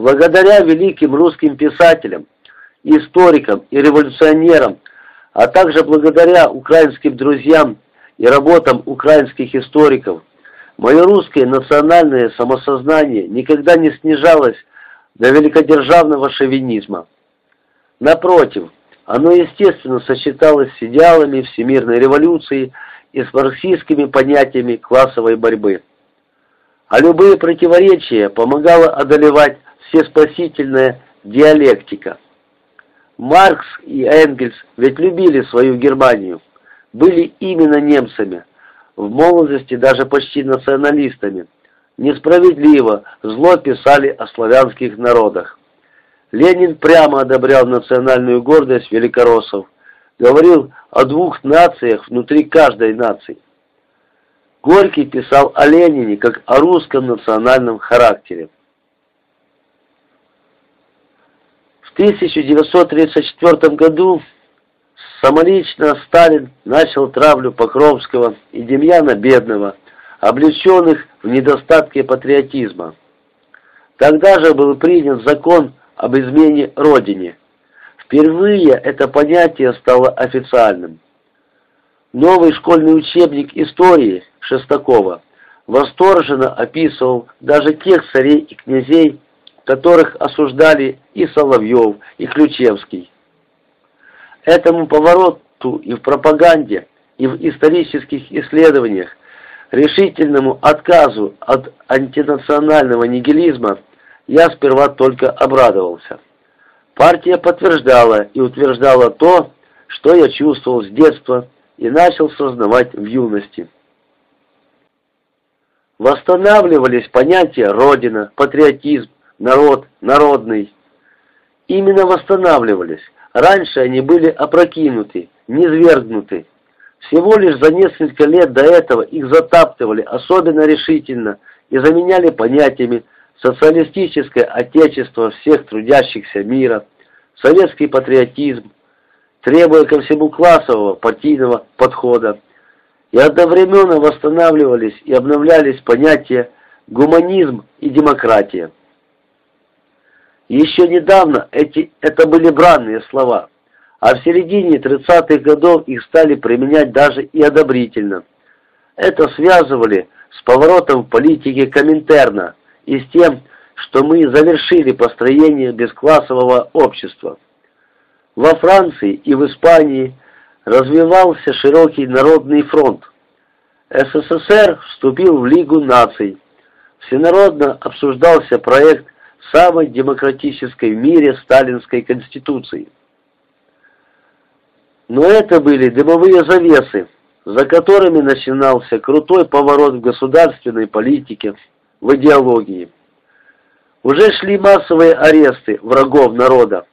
Благодаря великим русским писателям, историкам и революционерам, а также благодаря украинским друзьям и работам украинских историков, мое русское национальное самосознание никогда не снижалось до великодержавного шовинизма. Напротив, оно естественно сочеталось с идеалами всемирной революции и с марксистскими понятиями классовой борьбы. А любые противоречия помогала одолевать всеспасительная диалектика. Маркс и Энгельс ведь любили свою Германию, были именно немцами, в молодости даже почти националистами. Несправедливо, зло писали о славянских народах. Ленин прямо одобрял национальную гордость великороссов, говорил о двух нациях внутри каждой нации. Горький писал о Ленине как о русском национальном характере. В 1934 году самолично Сталин начал травлю Покровского и Демьяна Бедного, облеченных в недостатке патриотизма. Тогда же был принят закон об измене Родине. Впервые это понятие стало официальным. Новый школьный учебник истории Шестакова восторженно описывал даже тех царей и князей, которых осуждали и Соловьев, и Ключевский. Этому повороту и в пропаганде, и в исторических исследованиях, решительному отказу от антинационального нигилизма я сперва только обрадовался. Партия подтверждала и утверждала то, что я чувствовал с детства и начал сознавать в юности. Восстанавливались понятия «родина», «патриотизм», «народ», «народный». Именно восстанавливались. Раньше они были опрокинуты, низвергнуты. Всего лишь за несколько лет до этого их затаптывали особенно решительно и заменяли понятиями социалистическое отечество всех трудящихся мира, советский патриотизм, требуя ко всему классового партийного подхода, и одновременно восстанавливались и обновлялись понятия гуманизм и демократия. Еще недавно эти, это были бранные слова, а в середине 30-х годов их стали применять даже и одобрительно. Это связывали с поворотом в политике Коминтерна и с тем, что мы завершили построение бесклассового общества. Во Франции и в Испании развивался широкий народный фронт. СССР вступил в Лигу наций. Всенародно обсуждался проект самой демократической в мире сталинской конституции. Но это были дымовые завесы, за которыми начинался крутой поворот в государственной политике, в идеологии. Уже шли массовые аресты врагов народа.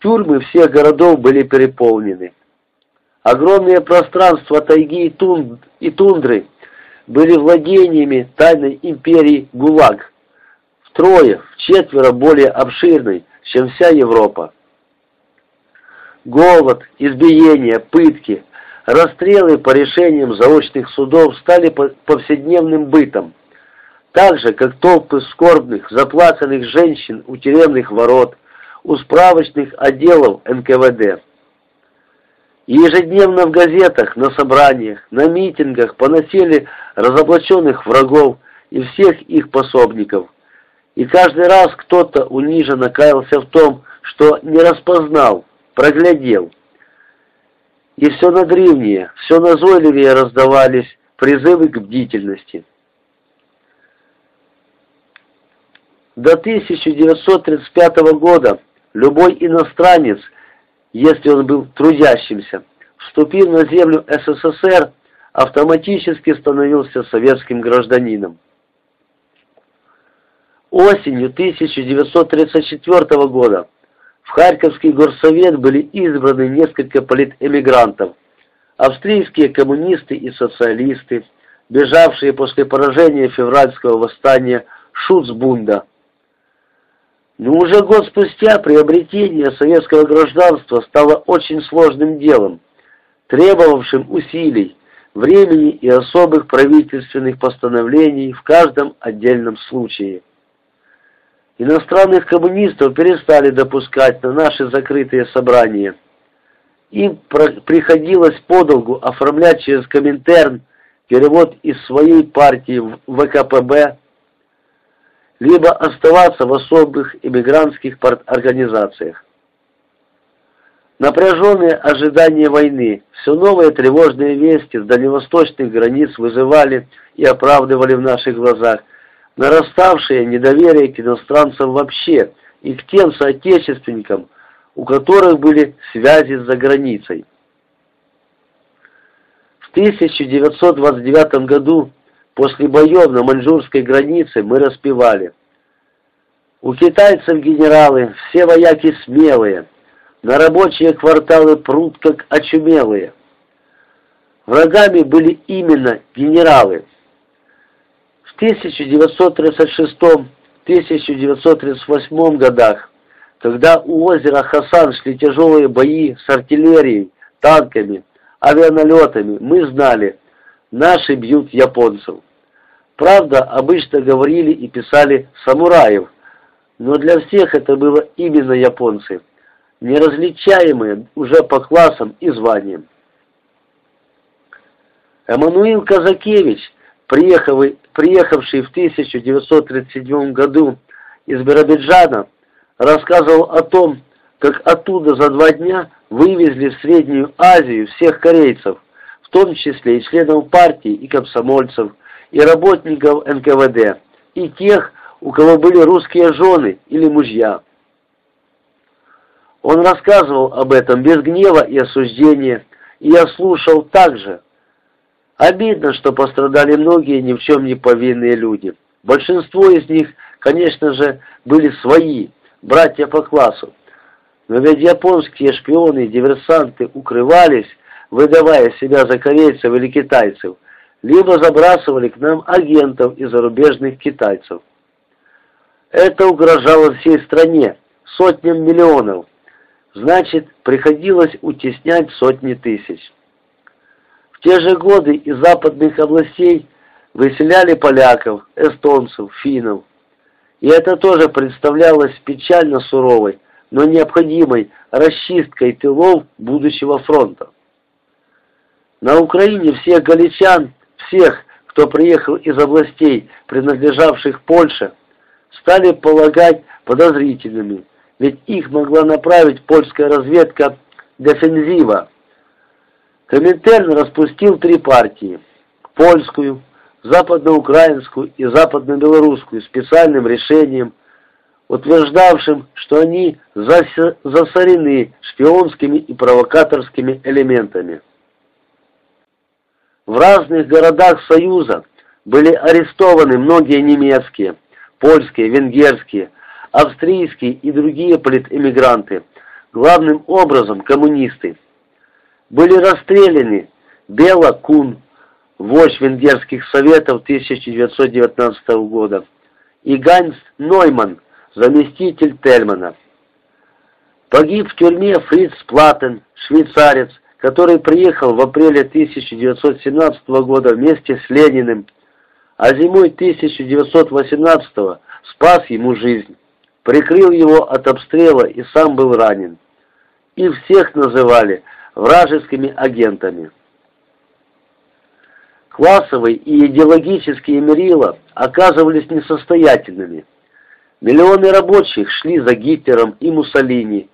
Тюрьмы всех городов были переполнены. Огромные пространства тайги и, тундры были владениями тайной империи ГУЛАГ, втрое, в четверо более обширной, чем вся Европа. Голод, избиения, пытки, расстрелы по решениям заочных судов стали повседневным бытом так же, как толпы скорбных, заплаканных женщин у тюремных ворот, у справочных отделов НКВД. И ежедневно в газетах, на собраниях, на митингах поносили разоблаченных врагов и всех их пособников. И каждый раз кто-то униженно каялся в том, что не распознал, проглядел. И все надрывнее, все назойливее раздавались призывы к бдительности. До 1935 года любой иностранец, если он был трудящимся, вступив на землю СССР, автоматически становился советским гражданином. Осенью 1934 года в Харьковский горсовет были избраны несколько политэмигрантов, австрийские коммунисты и социалисты, бежавшие после поражения февральского восстания Шуцбунда, но уже год спустя приобретение советского гражданства стало очень сложным делом, требовавшим усилий, времени и особых правительственных постановлений в каждом отдельном случае. Иностранных коммунистов перестали допускать на наши закрытые собрания. Им приходилось подолгу оформлять через Коминтерн перевод из своей партии в ВКПБ, либо оставаться в особых иммигрантских организациях. Напряженные ожидания войны, все новые тревожные вести с дальневосточных границ вызывали и оправдывали в наших глазах нараставшее недоверие к иностранцам вообще и к тем соотечественникам, у которых были связи за границей. В 1929 году, после боев на маньчжурской границе, мы распевали «У китайцев генералы, все вояки смелые, на рабочие кварталы прут как очумелые». Врагами были именно генералы. В 1936-1938 годах когда у озера Хасан шли тяжелые бои с артиллерией, танками, авианалетами, мы знали, наши бьют японцев. Правда, обычно говорили и писали «самураев», но для всех это было именно японцы, неразличаемые уже по классам и званиям. Эммануил Казакевич, приехавший в 1937 году из Биробиджана, рассказывал о том, как оттуда за два дня вывезли в Среднюю Азию всех корейцев, в том числе и членов партии, и комсомольцев, и работников НКВД, и тех, у кого были русские жены или мужья. Он рассказывал об этом без гнева и осуждения, и я слушал так же. Обидно, что пострадали многие ни в чем не повинные люди. Большинство из них, конечно же, были свои, братья по классу. Но ведь японские шпионы и диверсанты укрывались, выдавая себя за корейцев или китайцев, либо забрасывали к нам агентов и зарубежных китайцев. Это угрожало всей стране, сотням миллионов. Значит, приходилось утеснять сотни тысяч. Те же годы из западных областей выселяли поляков, эстонцев, финнов, и это тоже представлялось печально суровой, но необходимой расчисткой тылов будущего фронта. На Украине всех галичан, всех, кто приехал из областей, принадлежавших Польше, стали полагать подозрительными, ведь их могла направить польская разведка «Дефензива». Коминтерн распустил три партии – польскую, западноукраинскую и западно-белорусскую специальным решением, утверждавшим, что они засорены шпионскими и провокаторскими элементами. В разных городах Союза были арестованы многие немецкие, польские, венгерские, австрийские и другие политэмигранты, главным образом коммунисты. Были расстреляны Бела Кун, вождь венгерских советов 1919 года, и Ганс Нойман, заместитель Тельмана. Погиб в тюрьме Фриц Платен, швейцарец, который приехал в апреле 1917 года вместе с Лениным, а зимой 1918 спас ему жизнь, прикрыл его от обстрела и сам был ранен. И всех называли вражескими агентами. Классовые и идеологические мерила оказывались несостоятельными. Миллионы рабочих шли за Гитлером и Муссолини.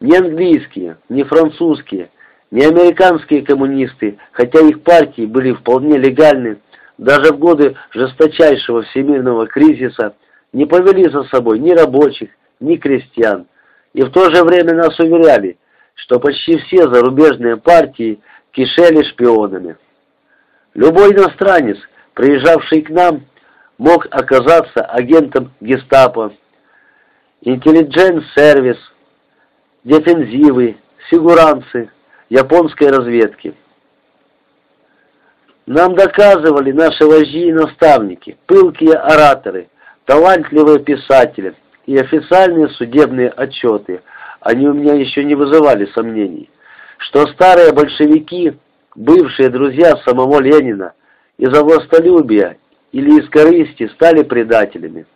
Ни английские, ни французские, ни американские коммунисты, хотя их партии были вполне легальны, даже в годы жесточайшего всемирного кризиса, не повели за собой ни рабочих, ни крестьян. И в то же время нас уверяли, что почти все зарубежные партии кишели шпионами. Любой иностранец, приезжавший к нам, мог оказаться агентом гестапо, интеллигенс-сервис, дефензивы, сигуранцы, японской разведки. Нам доказывали наши вожди и наставники, пылкие ораторы, талантливые писатели и официальные судебные отчеты, они у меня еще не вызывали сомнений, что старые большевики бывшие друзья самого Ленина из-за властолюбия или из корысти стали предателями.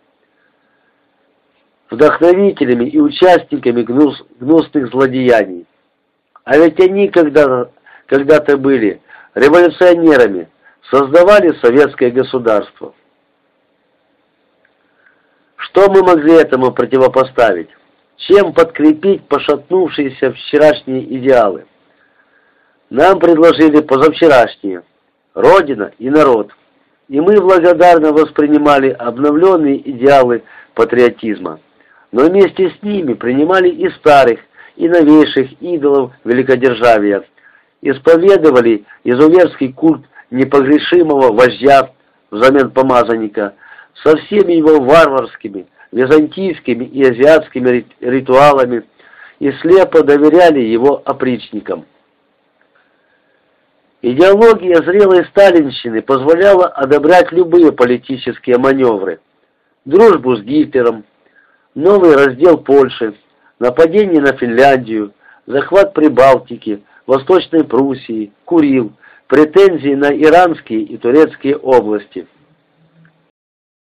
вдохновителями и участниками гнус, гнусных злодеяний. А ведь они когда-то когда были революционерами, создавали советское государство. Что мы могли этому противопоставить? Чем подкрепить пошатнувшиеся вчерашние идеалы? Нам предложили позавчерашние – Родина и народ. И мы благодарно воспринимали обновленные идеалы патриотизма. Но вместе с ними принимали и старых, и новейших идолов великодержавия, исповедовали изуверский культ непогрешимого вождя взамен помазанника со всеми его варварскими, византийскими и азиатскими ритуалами и слепо доверяли его опричникам. Идеология зрелой сталинщины позволяла одобрять любые политические маневры. Дружбу с Гитлером, новый раздел Польши, нападение на Финляндию, захват Прибалтики, Восточной Пруссии, Курил, претензии на иранские и турецкие области –